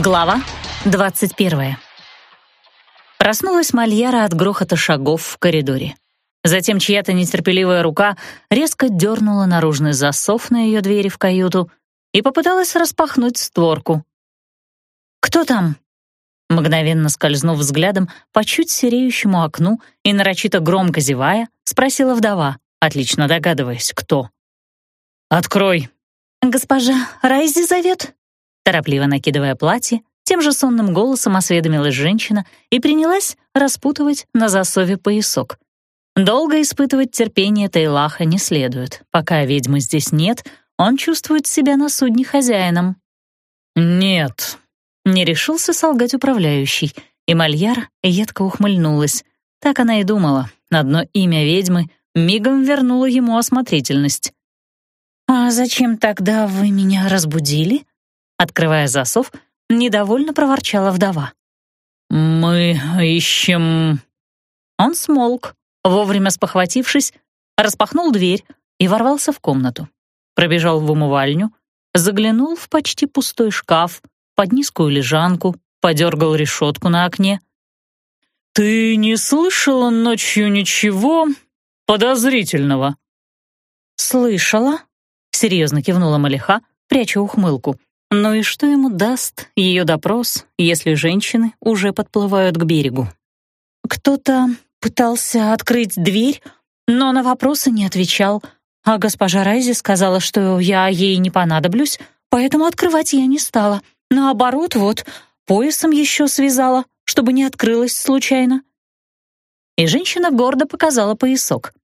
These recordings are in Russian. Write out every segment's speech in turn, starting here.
Глава 21. Проснулась Мальяра от грохота шагов в коридоре. Затем чья-то нетерпеливая рука резко дернула наружный засов на ее двери в каюту и попыталась распахнуть створку. «Кто там?» Мгновенно скользнув взглядом по чуть сереющему окну и нарочито громко зевая, спросила вдова, отлично догадываясь, кто. «Открой!» «Госпожа Райзи зовет?» Торопливо накидывая платье, тем же сонным голосом осведомилась женщина и принялась распутывать на засове поясок. Долго испытывать терпение Тейлаха не следует. Пока ведьмы здесь нет, он чувствует себя на судне хозяином. «Нет», — не решился солгать управляющий, и Мальяр едко ухмыльнулась. Так она и думала. Одно имя ведьмы мигом вернуло ему осмотрительность. «А зачем тогда вы меня разбудили?» Открывая засов, недовольно проворчала вдова. «Мы ищем...» Он смолк, вовремя спохватившись, распахнул дверь и ворвался в комнату. Пробежал в умывальню, заглянул в почти пустой шкаф, под низкую лежанку, подергал решетку на окне. «Ты не слышала ночью ничего подозрительного?» «Слышала», серьезно кивнула Малиха, пряча ухмылку. Ну и что ему даст ее допрос, если женщины уже подплывают к берегу? Кто-то пытался открыть дверь, но на вопросы не отвечал, а госпожа Райзи сказала, что я ей не понадоблюсь, поэтому открывать я не стала. Наоборот, вот, поясом еще связала, чтобы не открылась случайно. И женщина гордо показала поясок.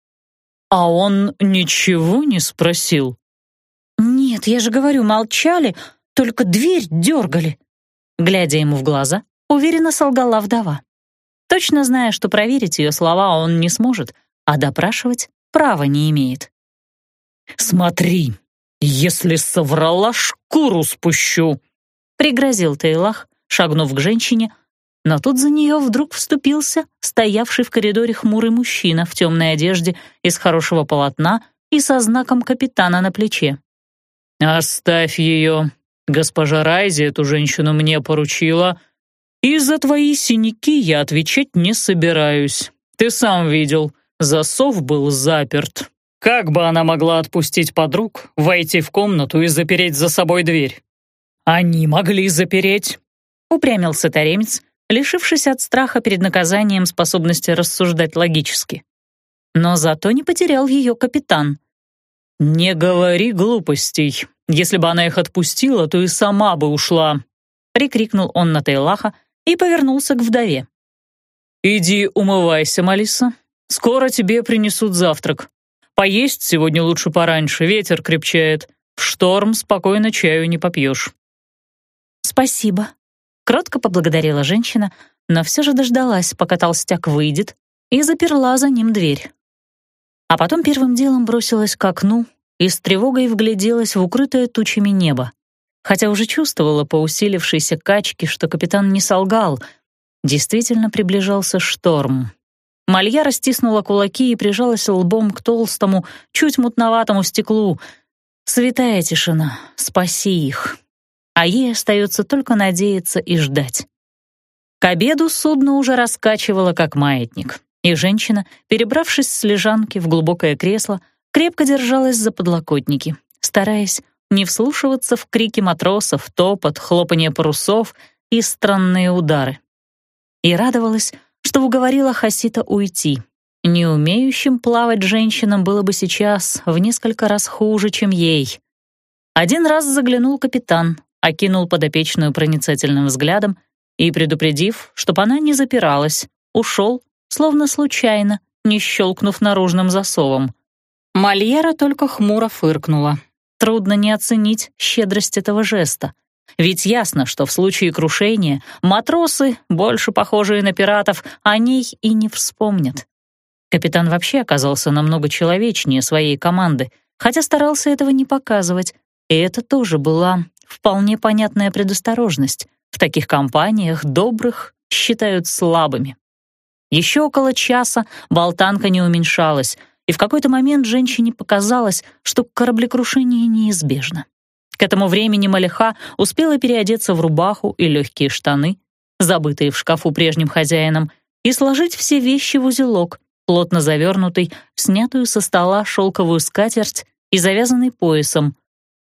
«А он ничего не спросил?» «Нет, я же говорю, молчали, только дверь дергали». Глядя ему в глаза, уверенно солгала вдова. Точно зная, что проверить ее слова он не сможет, а допрашивать права не имеет. «Смотри, если соврала, шкуру спущу!» — пригрозил Тейлах, шагнув к женщине, но тут за нее вдруг вступился стоявший в коридоре хмурый мужчина в темной одежде из хорошего полотна и со знаком капитана на плече. «Оставь ее. Госпожа Райзи эту женщину мне поручила, и за твои синяки я отвечать не собираюсь. Ты сам видел, засов был заперт. Как бы она могла отпустить подруг, войти в комнату и запереть за собой дверь? Они могли запереть, упрямился таремец, лишившись от страха перед наказанием способности рассуждать логически. Но зато не потерял ее капитан. «Не говори глупостей. Если бы она их отпустила, то и сама бы ушла», — прикрикнул он на Тейлаха и повернулся к вдове. «Иди умывайся, Малиса. Скоро тебе принесут завтрак. Поесть сегодня лучше пораньше, ветер крепчает. В шторм спокойно чаю не попьешь». «Спасибо», — кротко поблагодарила женщина, но все же дождалась, пока толстяк выйдет, и заперла за ним дверь а потом первым делом бросилась к окну и с тревогой вгляделась в укрытое тучами небо. Хотя уже чувствовала по усилившейся качке, что капитан не солгал. Действительно приближался шторм. Малья растиснула кулаки и прижалась лбом к толстому, чуть мутноватому стеклу. Святая тишина, спаси их. А ей остается только надеяться и ждать. К обеду судно уже раскачивало, как маятник и женщина, перебравшись с лежанки в глубокое кресло, крепко держалась за подлокотники, стараясь не вслушиваться в крики матросов, топот, хлопанье парусов и странные удары. И радовалась, что уговорила Хасита уйти. Не умеющим плавать женщинам было бы сейчас в несколько раз хуже, чем ей. Один раз заглянул капитан, окинул подопечную проницательным взглядом и, предупредив, чтоб она не запиралась, ушел, словно случайно, не щелкнув наружным засовом. Мальера только хмуро фыркнула. Трудно не оценить щедрость этого жеста. Ведь ясно, что в случае крушения матросы, больше похожие на пиратов, о ней и не вспомнят. Капитан вообще оказался намного человечнее своей команды, хотя старался этого не показывать, и это тоже была вполне понятная предосторожность. В таких компаниях добрых считают слабыми. Еще около часа болтанка не уменьшалась, и в какой-то момент женщине показалось, что кораблекрушение неизбежно. К этому времени Малиха успела переодеться в рубаху и легкие штаны, забытые в шкафу прежним хозяином, и сложить все вещи в узелок, плотно завернутый в снятую со стола шелковую скатерть и завязанный поясом.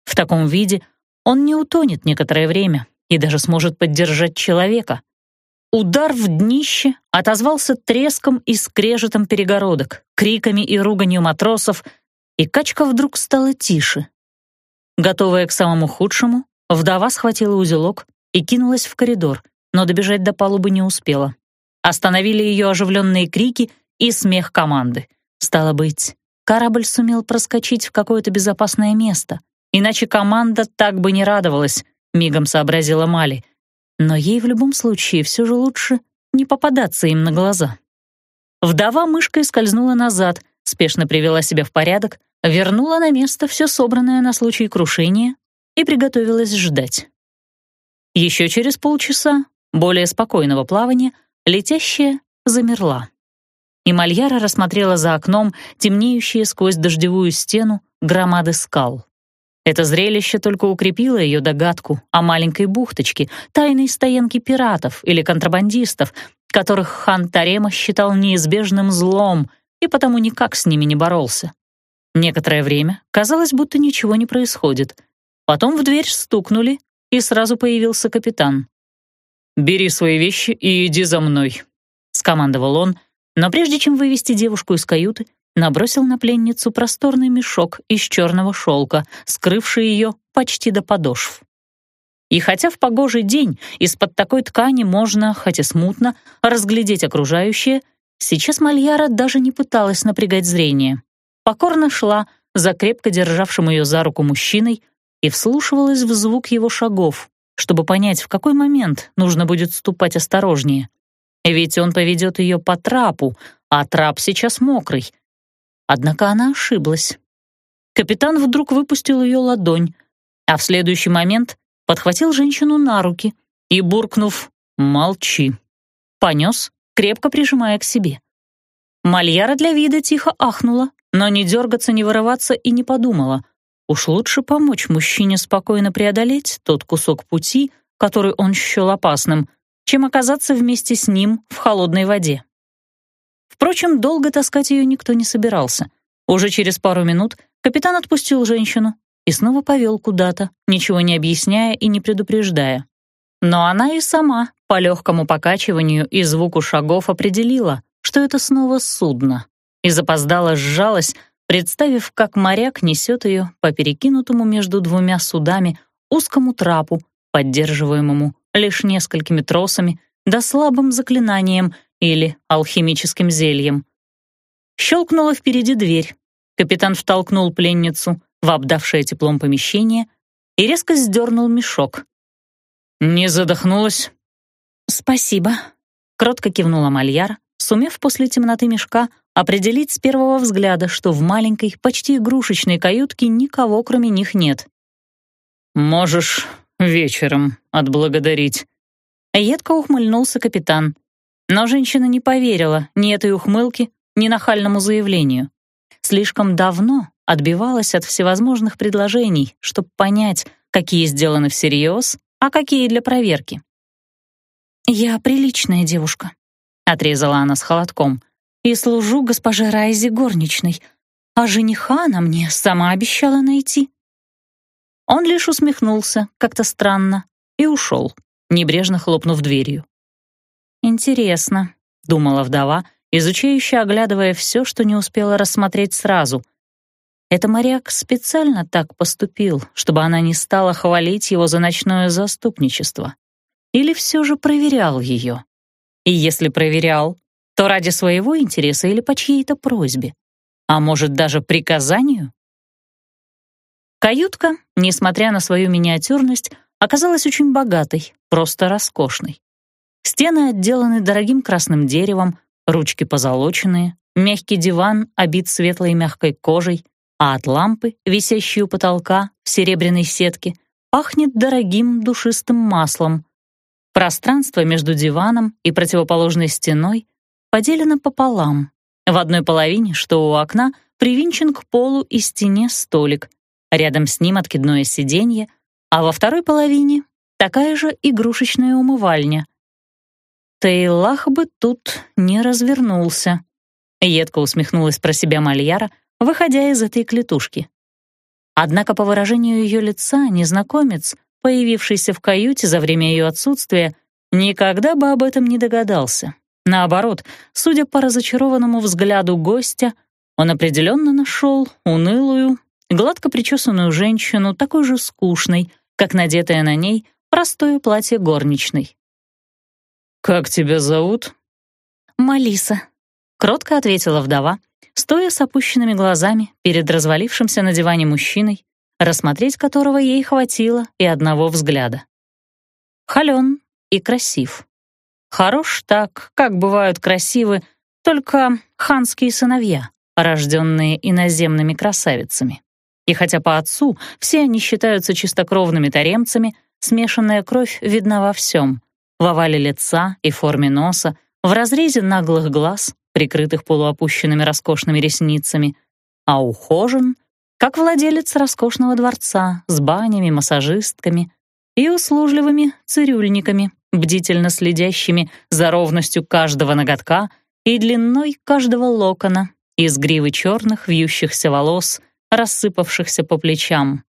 В таком виде он не утонет некоторое время и даже сможет поддержать человека. Удар в днище отозвался треском и скрежетом перегородок, криками и руганью матросов, и качка вдруг стала тише. Готовая к самому худшему, вдова схватила узелок и кинулась в коридор, но добежать до палубы не успела. Остановили ее оживленные крики и смех команды. Стало быть, корабль сумел проскочить в какое-то безопасное место, иначе команда так бы не радовалась, мигом сообразила Мали. Но ей в любом случае все же лучше не попадаться им на глаза. Вдова мышкой скользнула назад, спешно привела себя в порядок, вернула на место все собранное на случай крушения и приготовилась ждать. Еще через полчаса, более спокойного плавания, летящая замерла. И Мальяра рассмотрела за окном темнеющие сквозь дождевую стену громады скал. Это зрелище только укрепило ее догадку о маленькой бухточке, тайной стоянке пиратов или контрабандистов, которых хан Тарема считал неизбежным злом и потому никак с ними не боролся. Некоторое время казалось, будто ничего не происходит. Потом в дверь стукнули, и сразу появился капитан. «Бери свои вещи и иди за мной», — скомандовал он, но прежде чем вывести девушку из каюты, набросил на пленницу просторный мешок из черного шелка, скрывший ее почти до подошв. И хотя в погожий день из-под такой ткани можно, хотя смутно, разглядеть окружающее, сейчас Мальяра даже не пыталась напрягать зрение. Покорно шла за крепко державшим ее за руку мужчиной и вслушивалась в звук его шагов, чтобы понять, в какой момент нужно будет ступать осторожнее. Ведь он поведет ее по трапу, а трап сейчас мокрый — Однако она ошиблась. Капитан вдруг выпустил ее ладонь, а в следующий момент подхватил женщину на руки и, буркнув «Молчи», понес, крепко прижимая к себе. Мальяра для вида тихо ахнула, но не дергаться, не вырываться и не подумала. Уж лучше помочь мужчине спокойно преодолеть тот кусок пути, который он счел опасным, чем оказаться вместе с ним в холодной воде. Впрочем, долго таскать ее никто не собирался. Уже через пару минут капитан отпустил женщину и снова повел куда-то, ничего не объясняя и не предупреждая. Но она и сама по легкому покачиванию и звуку шагов определила, что это снова судно, и запоздала сжалась, представив, как моряк несет ее по перекинутому между двумя судами узкому трапу, поддерживаемому лишь несколькими тросами, да слабым заклинанием, или алхимическим зельем. Щелкнула впереди дверь. Капитан втолкнул пленницу в обдавшее теплом помещение и резко сдернул мешок. «Не задохнулась?» «Спасибо», — кротко кивнула Мальяр, сумев после темноты мешка определить с первого взгляда, что в маленькой, почти игрушечной каютке никого, кроме них, нет. «Можешь вечером отблагодарить», — едко ухмыльнулся капитан. Но женщина не поверила ни этой ухмылке, ни нахальному заявлению. Слишком давно отбивалась от всевозможных предложений, чтобы понять, какие сделаны всерьез, а какие для проверки. «Я приличная девушка», — отрезала она с холодком, «и служу госпоже Райзе горничной, а жениха она мне сама обещала найти». Он лишь усмехнулся, как-то странно, и ушел, небрежно хлопнув дверью. «Интересно», — думала вдова, изучающе оглядывая все, что не успела рассмотреть сразу. Это моряк специально так поступил, чтобы она не стала хвалить его за ночное заступничество. Или все же проверял ее? И если проверял, то ради своего интереса или по чьей-то просьбе? А может, даже приказанию? Каютка, несмотря на свою миниатюрность, оказалась очень богатой, просто роскошной. Стены отделаны дорогим красным деревом, ручки позолоченные, мягкий диван обит светлой мягкой кожей, а от лампы, висящей у потолка в серебряной сетке, пахнет дорогим душистым маслом. Пространство между диваном и противоположной стеной поделено пополам. В одной половине, что у окна, привинчен к полу и стене столик. Рядом с ним откидное сиденье, а во второй половине такая же игрушечная умывальня. Тейлах бы тут не развернулся. Едко усмехнулась про себя Мальяра, выходя из этой клетушки. Однако по выражению ее лица незнакомец, появившийся в каюте за время ее отсутствия, никогда бы об этом не догадался. Наоборот, судя по разочарованному взгляду гостя, он определенно нашел унылую, гладко причесанную женщину, такой же скучной, как надетое на ней простое платье горничной. «Как тебя зовут?» «Малиса», — кротко ответила вдова, стоя с опущенными глазами перед развалившимся на диване мужчиной, рассмотреть которого ей хватило и одного взгляда. Холен и красив. Хорош так, как бывают красивы только ханские сыновья, рожденные иноземными красавицами. И хотя по отцу все они считаются чистокровными таремцами, смешанная кровь видна во всем — в овале лица и форме носа, в разрезе наглых глаз, прикрытых полуопущенными роскошными ресницами, а ухожен, как владелец роскошного дворца с банями, массажистками и услужливыми цирюльниками, бдительно следящими за ровностью каждого ноготка и длиной каждого локона из гривы черных вьющихся волос, рассыпавшихся по плечам.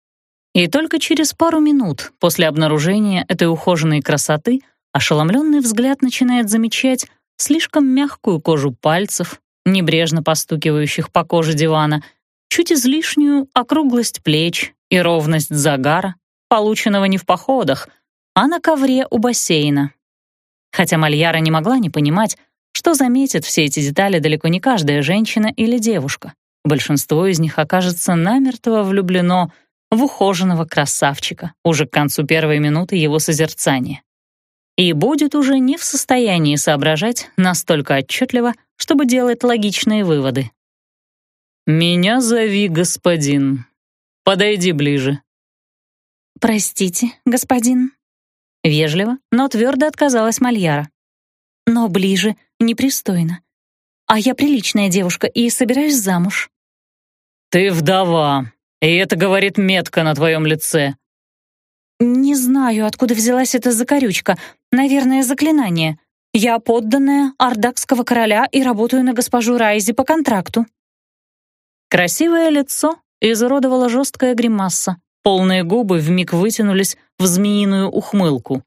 И только через пару минут после обнаружения этой ухоженной красоты ошеломленный взгляд начинает замечать слишком мягкую кожу пальцев, небрежно постукивающих по коже дивана, чуть излишнюю округлость плеч и ровность загара, полученного не в походах, а на ковре у бассейна. Хотя Мальяра не могла не понимать, что заметит все эти детали далеко не каждая женщина или девушка. Большинство из них окажется намертво влюблено в ухоженного красавчика уже к концу первой минуты его созерцания. И будет уже не в состоянии соображать настолько отчетливо, чтобы делать логичные выводы. «Меня зови господин. Подойди ближе». «Простите, господин», Вежливо, но твердо отказалась Мальяра. «Но ближе непристойно. А я приличная девушка и собираюсь замуж». «Ты вдова, и это говорит метка на твоем лице». «Не знаю, откуда взялась эта закорючка. Наверное, заклинание. Я подданная ардакского короля и работаю на госпожу Райзи по контракту». Красивое лицо изуродовала жесткая гримаса. Полные губы вмиг вытянулись в змеиную ухмылку.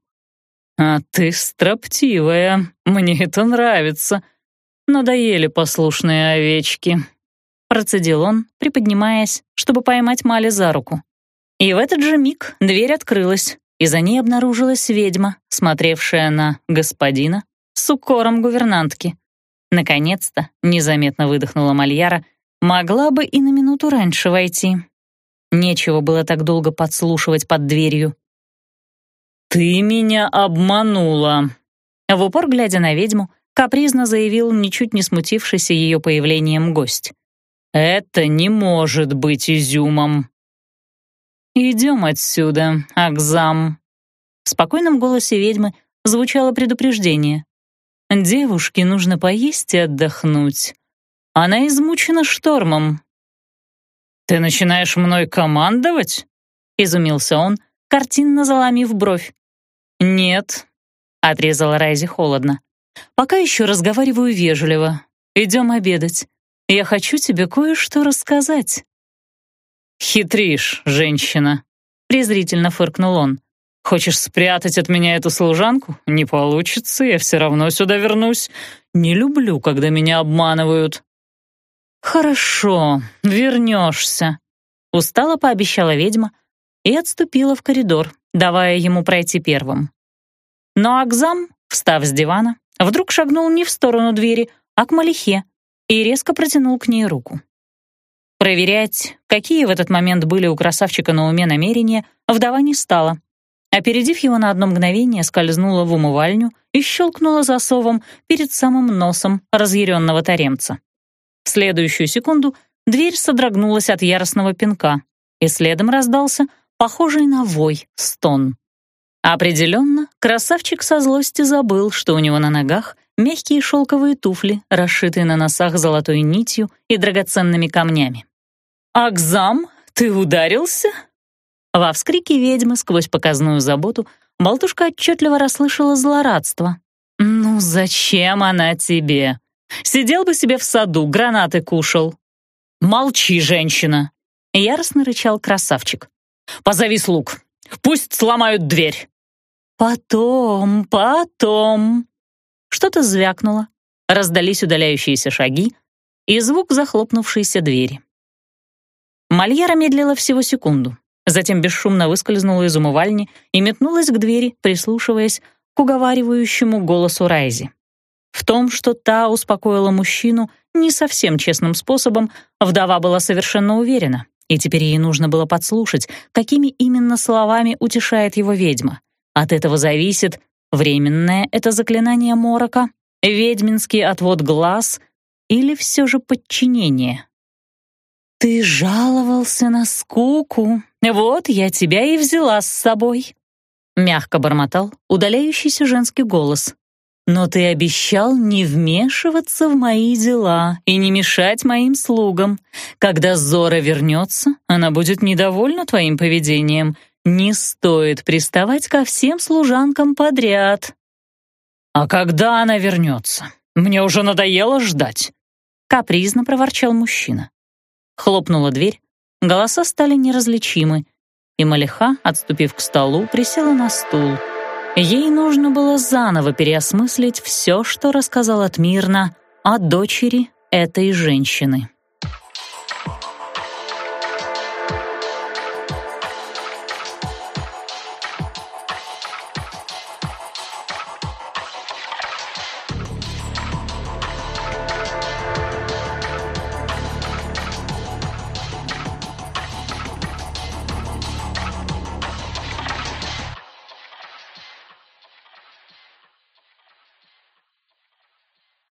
«А ты строптивая, мне это нравится. Надоели послушные овечки», — процедил он, приподнимаясь, чтобы поймать Мали за руку. И в этот же миг дверь открылась, и за ней обнаружилась ведьма, смотревшая на господина с укором гувернантки. Наконец-то, незаметно выдохнула Мальяра, могла бы и на минуту раньше войти. Нечего было так долго подслушивать под дверью. «Ты меня обманула!» В упор, глядя на ведьму, капризно заявил ничуть не смутившийся ее появлением гость. «Это не может быть изюмом!» «Идем отсюда, Акзам!» В спокойном голосе ведьмы звучало предупреждение. «Девушке нужно поесть и отдохнуть. Она измучена штормом, «Ты начинаешь мной командовать?» — изумился он, картинно заломив бровь. «Нет», — отрезала Райзи холодно. «Пока еще разговариваю вежливо. Идем обедать. Я хочу тебе кое-что рассказать». «Хитришь, женщина», — презрительно фыркнул он. «Хочешь спрятать от меня эту служанку? Не получится, я все равно сюда вернусь. Не люблю, когда меня обманывают». «Хорошо, вернешься», — устало пообещала ведьма и отступила в коридор, давая ему пройти первым. Но Акзам, встав с дивана, вдруг шагнул не в сторону двери, а к Малихе и резко протянул к ней руку. Проверять, какие в этот момент были у красавчика на уме намерения, вдова не стала. Опередив его на одно мгновение, скользнула в умывальню и щелкнула засовом перед самым носом разъяренного таремца. В следующую секунду дверь содрогнулась от яростного пинка, и следом раздался похожий на вой стон. Определенно, красавчик со злости забыл, что у него на ногах мягкие шелковые туфли, расшитые на носах золотой нитью и драгоценными камнями. «Акзам, ты ударился?» Во вскрике ведьмы сквозь показную заботу болтушка отчетливо расслышала злорадство. «Ну зачем она тебе? Сидел бы себе в саду, гранаты кушал». «Молчи, женщина!» — яростно рычал красавчик. «Позови слуг. Пусть сломают дверь». «Потом, потом...» Что-то звякнуло, раздались удаляющиеся шаги и звук захлопнувшейся двери. Мальяра медлила всего секунду, затем бесшумно выскользнула из умывальни и метнулась к двери, прислушиваясь к уговаривающему голосу Райзи. В том, что та успокоила мужчину не совсем честным способом, вдова была совершенно уверена, и теперь ей нужно было подслушать, какими именно словами утешает его ведьма. От этого зависит, временное это заклинание морока, ведьминский отвод глаз или все же подчинение. «Ты жаловался на скуку, вот я тебя и взяла с собой», — мягко бормотал удаляющийся женский голос. «Но ты обещал не вмешиваться в мои дела и не мешать моим слугам. Когда Зора вернется, она будет недовольна твоим поведением не стоит приставать ко всем служанкам подряд. А когда она вернется? Мне уже надоело ждать. Капризно проворчал мужчина. Хлопнула дверь, голоса стали неразличимы, и Малиха, отступив к столу, присела на стул. Ей нужно было заново переосмыслить все, что рассказал Атмирна о дочери этой женщины.